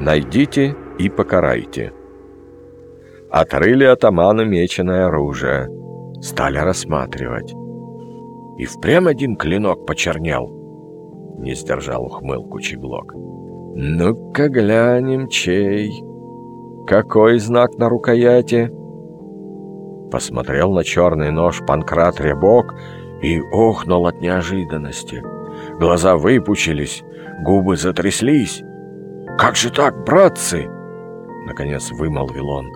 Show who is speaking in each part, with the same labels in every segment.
Speaker 1: найдите и покарайте. Отрыли атамана меченое оружие, стали рассматривать. И впрямь один клинок почернел. Не сдержал ухмылку Чеглок. «Ну-ка глянем, чей? Какой знак на рукояти?» Посмотрел на черный нож Панкрат Рябок и охнул от неожиданности. Глаза выпучились, губы затряслись. «Как же так, братцы?» Наконец вымолвил он.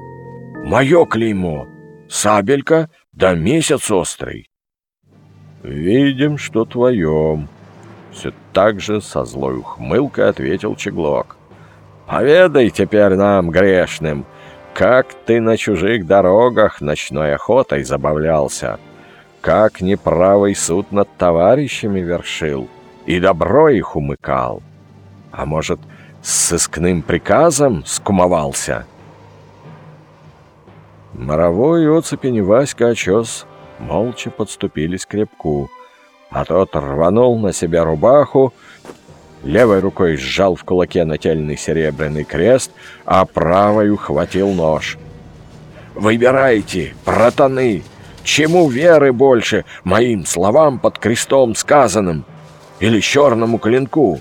Speaker 1: «Мое клеймо! Сабелька да месяц острый!» «Видим, что твоем!» Все так же со злой ухмылкой ответил Чеглок. «Поведай теперь нам, грешным, как ты на чужих дорогах ночной охотой забавлялся, как неправый суд над товарищами вершил и добро их умыкал. А может, с сыскным приказом скумовался?» Моровой оцепень Васька очес молча подступились к крепку, а тот рванул на себя рубаху, левой рукой сжал в кулаке нательный серебряный крест, а правой ухватил нож. «Выбирайте, братаны, чему веры больше, моим словам под крестом сказанным или черному клинку?»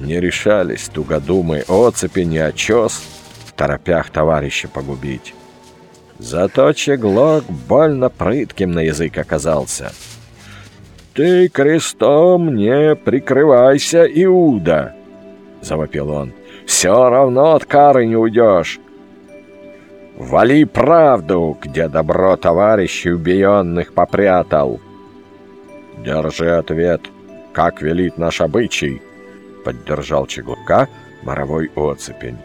Speaker 1: Не решались тугодумы оцепи не очес, в торопях товарища погубить. Зато Чеглок больно прытким на язык оказался. «Ты крестом не прикрывайся, Иуда!» — завопил он. «Все равно от кары не уйдешь. Вали правду, где добро товарищей убиенных попрятал!» «Держи ответ, как велит наш обычай!» — поддержал Чеглука моровой оцепень.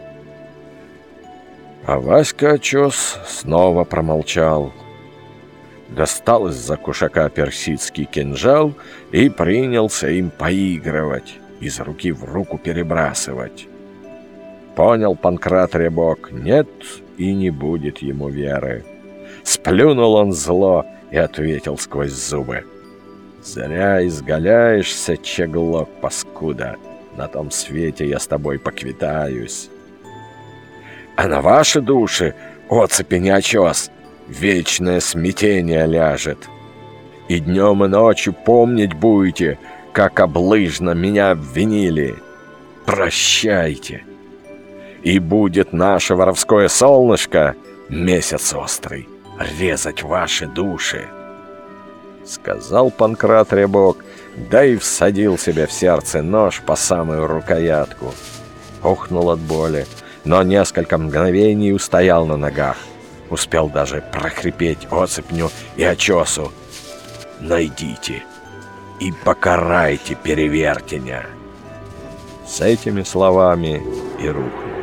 Speaker 1: А Васька Очес снова промолчал. Достал из-за кушака персидский кинжал и принялся им поигрывать, из руки в руку перебрасывать. Понял Панкрат Рябок, нет и не будет ему веры. Сплюнул он зло и ответил сквозь зубы. «Зря изгаляешься, чеглок паскуда, на том свете я с тобой поквитаюсь» а на ваши души, оцепи не вечное смятение ляжет. И днем и ночью помнить будете, как облыжно меня обвинили. Прощайте. И будет наше воровское солнышко, месяц острый, резать ваши души. Сказал Панкрат Рябок, да и всадил себе в сердце нож по самую рукоятку. Охнул от боли, но несколько мгновений устоял на ногах. Успел даже прохрипеть оцепню и очесу. «Найдите и покарайте перевертеня!» С этими словами и рухнул.